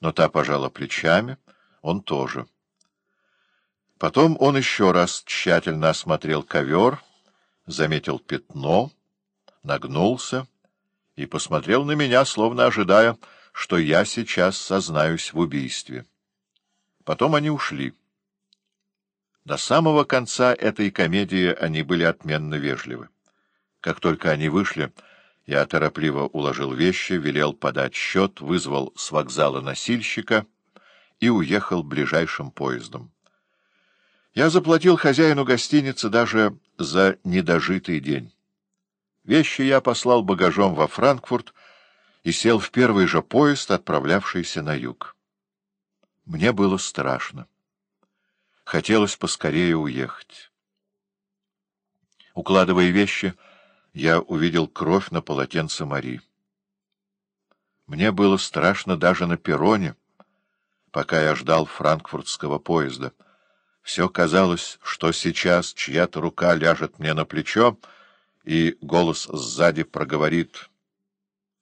но та пожала плечами, он тоже. Потом он еще раз тщательно осмотрел ковер, заметил пятно, нагнулся и посмотрел на меня, словно ожидая, что я сейчас сознаюсь в убийстве. Потом они ушли. До самого конца этой комедии они были отменно вежливы. Как только они вышли, я торопливо уложил вещи, велел подать счет, вызвал с вокзала носильщика и уехал ближайшим поездом. Я заплатил хозяину гостиницы даже за недожитый день. Вещи я послал багажом во Франкфурт и сел в первый же поезд, отправлявшийся на юг. Мне было страшно. Хотелось поскорее уехать. Укладывая вещи, я увидел кровь на полотенце Мари. Мне было страшно даже на перроне, пока я ждал франкфуртского поезда. Все казалось, что сейчас чья-то рука ляжет мне на плечо, и голос сзади проговорит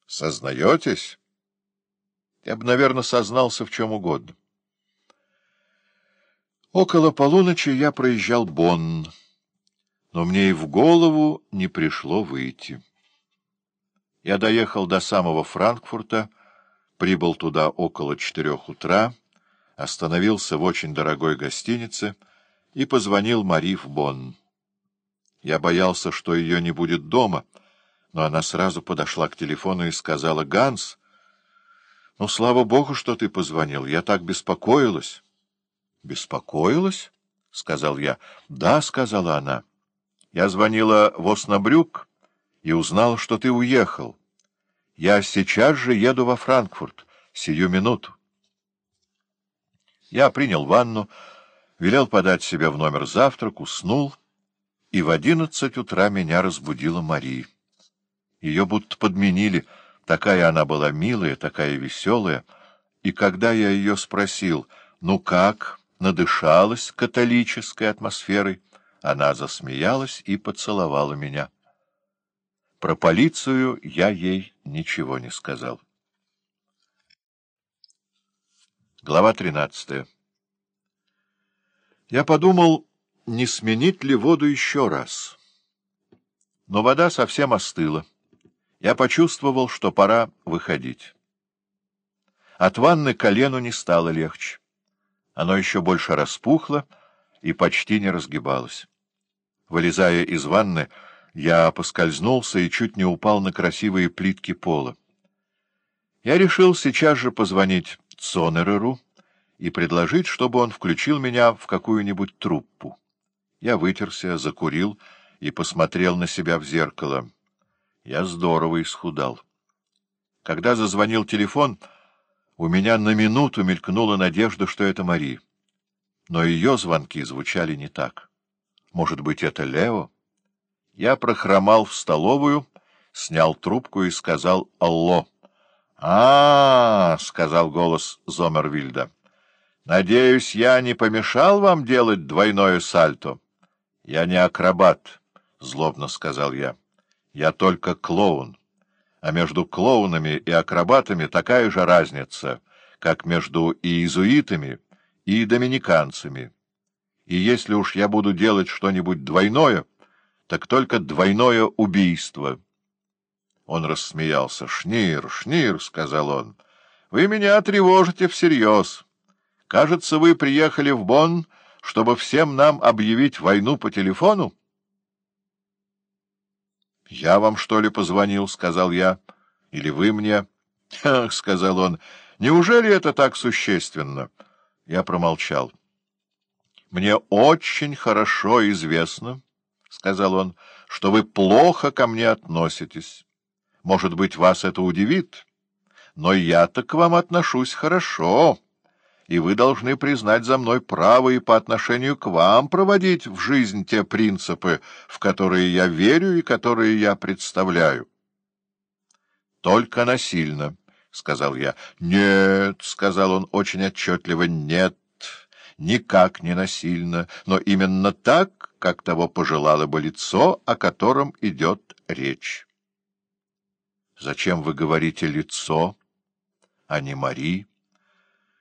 «Сознаетесь?» Я бы, наверное, сознался в чем угодно. Около полуночи я проезжал Бонн но мне и в голову не пришло выйти. Я доехал до самого Франкфурта, прибыл туда около четырех утра, остановился в очень дорогой гостинице и позвонил Мари в Бонн. Я боялся, что ее не будет дома, но она сразу подошла к телефону и сказала, «Ганс, ну, слава богу, что ты позвонил, я так беспокоилась». «Беспокоилась?» — сказал я. «Да», — сказала она. Я звонила в Оснабрюк и узнала, что ты уехал. Я сейчас же еду во Франкфурт, сию минуту. Я принял ванну, велел подать себе в номер завтрак, уснул, и в одиннадцать утра меня разбудила Мари. Ее будто подменили, такая она была милая, такая веселая, и когда я ее спросил, ну как, надышалась католической атмосферой, она засмеялась и поцеловала меня. Про полицию я ей ничего не сказал. Глава тринадцатая Я подумал, не сменить ли воду еще раз. Но вода совсем остыла. Я почувствовал, что пора выходить. От ванны колену не стало легче. Оно еще больше распухло и почти не разгибалось. Вылезая из ванны, я поскользнулся и чуть не упал на красивые плитки пола. Я решил сейчас же позвонить Цонереру и предложить, чтобы он включил меня в какую-нибудь труппу. Я вытерся, закурил и посмотрел на себя в зеркало. Я здорово исхудал. Когда зазвонил телефон, у меня на минуту мелькнула надежда, что это Мари. Но ее звонки звучали не так. Может быть, это Лео? Я прохромал в столовую, снял трубку и сказал «Алло». «А, -а, -а — сказал голос Зомервильда, — надеюсь, я не помешал вам делать двойное сальто? — Я не акробат, — злобно сказал я. — Я только клоун. А между клоунами и акробатами такая же разница, как между иезуитами и доминиканцами и если уж я буду делать что-нибудь двойное, так только двойное убийство. Он рассмеялся. — Шнир, Шнир, — сказал он, — вы меня тревожите всерьез. Кажется, вы приехали в Бонн, чтобы всем нам объявить войну по телефону? — Я вам, что ли, позвонил, — сказал я, — или вы мне? — сказал он, — неужели это так существенно? Я промолчал. Мне очень хорошо известно, — сказал он, — что вы плохо ко мне относитесь. Может быть, вас это удивит, но я-то к вам отношусь хорошо, и вы должны признать за мной право и по отношению к вам проводить в жизнь те принципы, в которые я верю и которые я представляю. — Только насильно, — сказал я. — Нет, — сказал он очень отчетливо, — нет никак не насильно, но именно так, как того пожелало бы лицо, о котором идет речь. — Зачем вы говорите «лицо», а не «Мари»?